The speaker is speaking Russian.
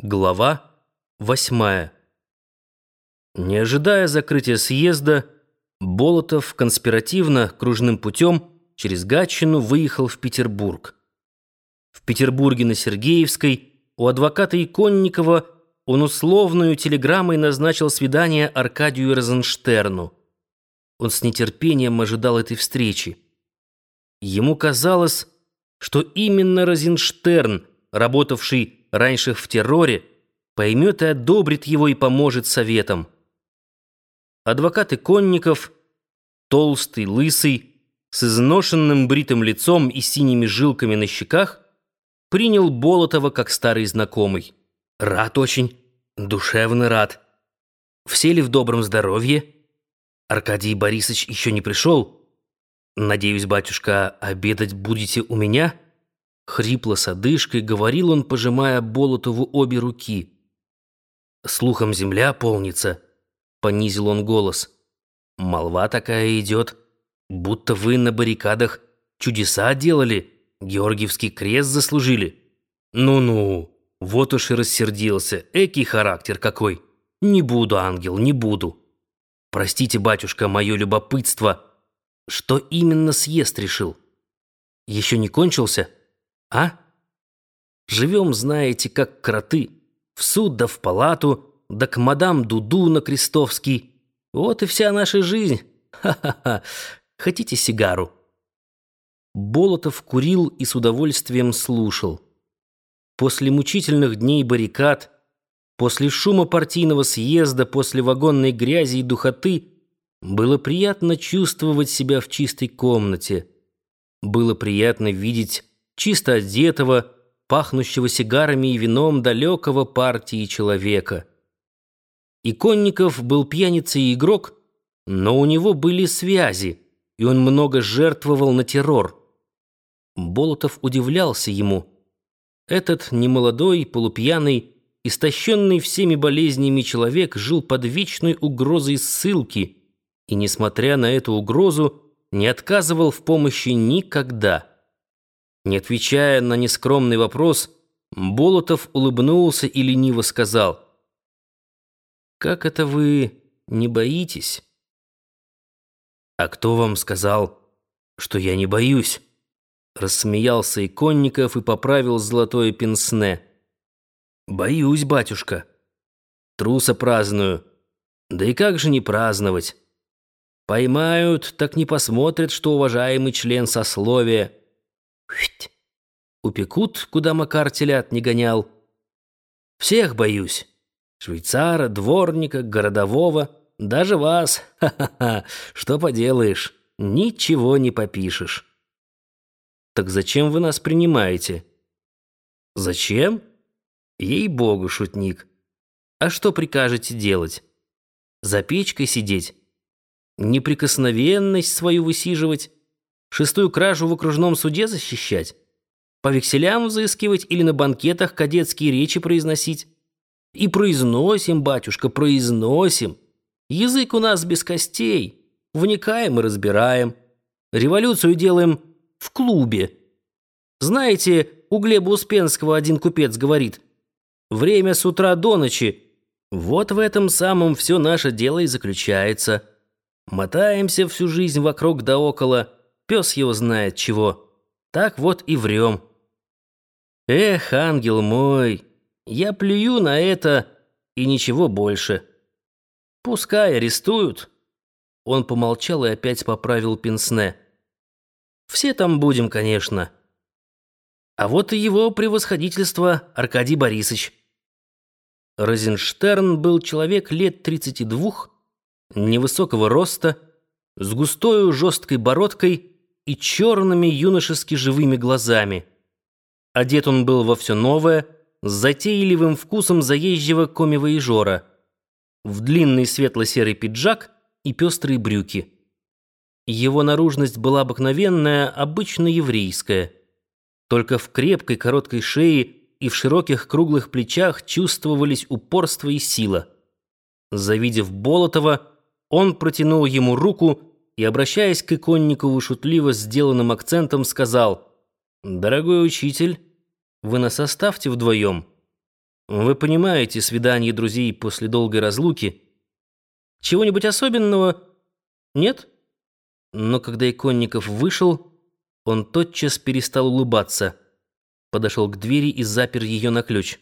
Глава восьмая. Не ожидая закрытия съезда, Болотов конспиративно кружным путем через Гатчину выехал в Петербург. В Петербурге на Сергеевской у адвоката Иконникова он условную телеграммой назначил свидание Аркадию Розенштерну. Он с нетерпением ожидал этой встречи. Ему казалось, что именно Розенштерн, работавший раньше в терроре, поймет и одобрит его и поможет советом. Адвокат Иконников, толстый, лысый, с изношенным бритым лицом и синими жилками на щеках, принял Болотова как старый знакомый. «Рад очень, душевно рад. Все ли в добром здоровье? Аркадий Борисович еще не пришел. Надеюсь, батюшка, обедать будете у меня?» Хрипло с одышкой говорил он, пожимая Болотову обе руки. «Слухом земля полнится», — понизил он голос. «Молва такая идет, будто вы на баррикадах чудеса делали, Георгиевский крест заслужили. Ну-ну, вот уж и рассердился, экий характер какой. Не буду, ангел, не буду. Простите, батюшка, мое любопытство. Что именно съезд решил? Еще не кончился?» А? Живем, знаете, как кроты. В суд да в палату, да к мадам Дуду на Крестовский. Вот и вся наша жизнь. Ха-ха-ха. Хотите сигару?» Болотов курил и с удовольствием слушал. После мучительных дней баррикад, после шума партийного съезда, после вагонной грязи и духоты было приятно чувствовать себя в чистой комнате. Было приятно видеть чисто одетого, пахнущего сигарами и вином далекого партии человека. Иконников был пьяницей и игрок, но у него были связи, и он много жертвовал на террор. Болотов удивлялся ему. Этот немолодой, полупьяный, истощенный всеми болезнями человек жил под вечной угрозой ссылки и, несмотря на эту угрозу, не отказывал в помощи никогда. Не отвечая на нескромный вопрос, Болотов улыбнулся и лениво сказал. «Как это вы не боитесь?» «А кто вам сказал, что я не боюсь?» Рассмеялся Иконников и поправил золотое пенсне. «Боюсь, батюшка. Труса праздную. Да и как же не праздновать? Поймают, так не посмотрят, что уважаемый член сословия». Упекут, куда Макар телят не гонял. Всех боюсь. Швейцара, дворника, городового, даже вас. Ха-ха-ха. Что поделаешь? Ничего не попишешь. Так зачем вы нас принимаете? Зачем? Ей-богу, шутник. А что прикажете делать? За печкой сидеть? Неприкосновенность свою высиживать? Шестую кражу в окружном суде защищать? По векселям взыскивать или на банкетах кадетские речи произносить? И произносим, батюшка, произносим. Язык у нас без костей. Вникаем и разбираем. Революцию делаем в клубе. Знаете, у Глеба Успенского один купец говорит, «Время с утра до ночи. Вот в этом самом все наше дело и заключается. Мотаемся всю жизнь вокруг да около». Пес его знает чего. Так вот и врем. Эх, ангел мой, я плюю на это и ничего больше. Пускай арестуют. Он помолчал и опять поправил пенсне. Все там будем, конечно. А вот и его превосходительство Аркадий Борисович. Розенштерн был человек лет 32, невысокого роста, с густой жесткой бородкой и черными юношески живыми глазами. Одет он был во все новое, с затейливым вкусом заезжего коми-воежора, в длинный светло-серый пиджак и пестрые брюки. Его наружность была обыкновенная, обычно еврейская. Только в крепкой короткой шее и в широких круглых плечах чувствовались упорство и сила. Завидев Болотова, он протянул ему руку и, обращаясь к Иконникову шутливо сделанным акцентом, сказал «Дорогой учитель, вы нас оставьте вдвоем». Вы понимаете, свидание друзей после долгой разлуки. Чего-нибудь особенного? Нет? Но когда Иконников вышел, он тотчас перестал улыбаться, подошел к двери и запер ее на ключ.